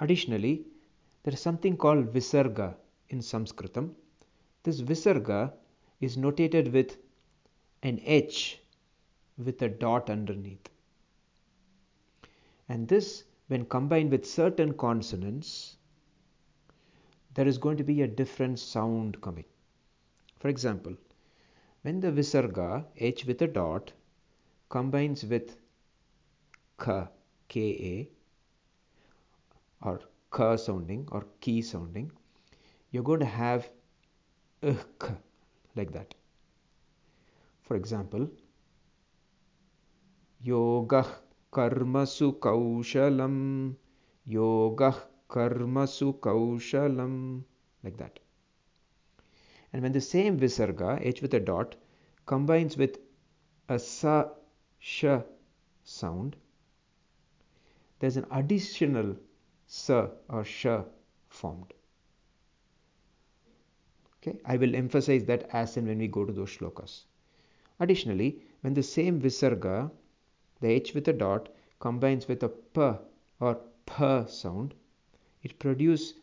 Additionally, there is something called Visarga in Sanskritam. This Visarga is notated with an H with a dot underneath. And this, when combined with certain consonants, there is going to be a different sound coming. For example, when the Visarga, H with a dot, combines with Ka, Ka, or Ka sounding or Ki sounding, you're going to have k like that. For example, Yoga Karmasu Kaushalam, Yoga Karmasu Kaushalam, like that. And when the same Visarga, H with a dot, combines with a Sa, Sh sound, there's an additional Sa or Sh formed. Okay, I will emphasize that as and when we go to those shlokas. Additionally, when the same Visarga, the H with a dot, combines with a P or P sound, it, produce,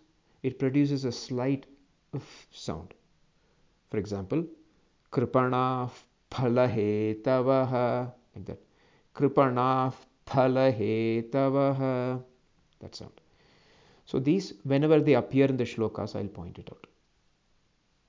it produces a slight F sound. For example, Kripana phalahetavaha, like that. Kripana phalahetavaha, that sound. So these, whenever they appear in the shlokas, I'll point it out.